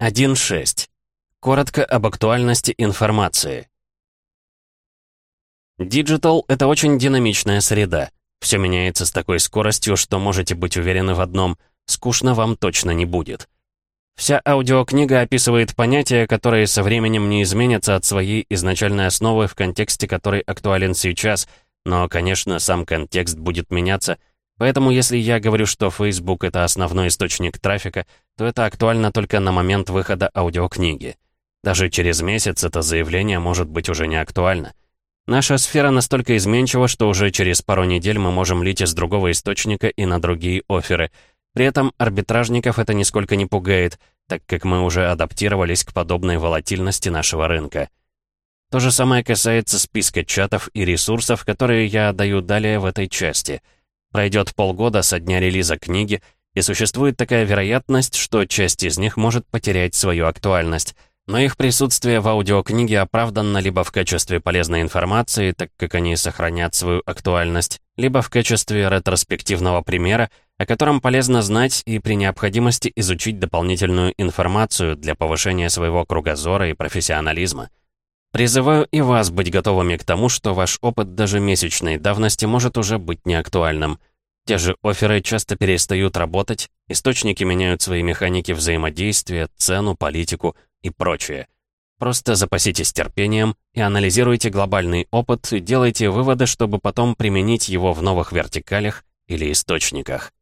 1.6. Коротко об актуальности информации. Digital — это очень динамичная среда. Все меняется с такой скоростью, что можете быть уверены в одном — скучно вам точно не будет. Вся аудиокнига описывает понятия, которые со временем не изменятся от своей изначальной основы, в контексте которой актуален сейчас, но, конечно, сам контекст будет меняться, поэтому если я говорю, что Facebook — это основной источник трафика, то это актуально только на момент выхода аудиокниги. Даже через месяц это заявление может быть уже не актуально. Наша сфера настолько изменчива, что уже через пару недель мы можем лить из другого источника и на другие оферы — при этом арбитражников это нисколько не пугает, так как мы уже адаптировались к подобной волатильности нашего рынка. То же самое касается списка чатов и ресурсов, которые я даю далее в этой части. Пройдет полгода со дня релиза книги, и существует такая вероятность, что часть из них может потерять свою актуальность. Но их присутствие в аудиокниге оправдано либо в качестве полезной информации, так как они сохранят свою актуальность, либо в качестве ретроспективного примера, о котором полезно знать и при необходимости изучить дополнительную информацию для повышения своего кругозора и профессионализма. Призываю и вас быть готовыми к тому, что ваш опыт даже месячной давности может уже быть неактуальным. Те же оферы часто перестают работать, источники меняют свои механики взаимодействия, цену, политику и прочее. Просто запаситесь терпением и анализируйте глобальный опыт и делайте выводы, чтобы потом применить его в новых вертикалях или источниках.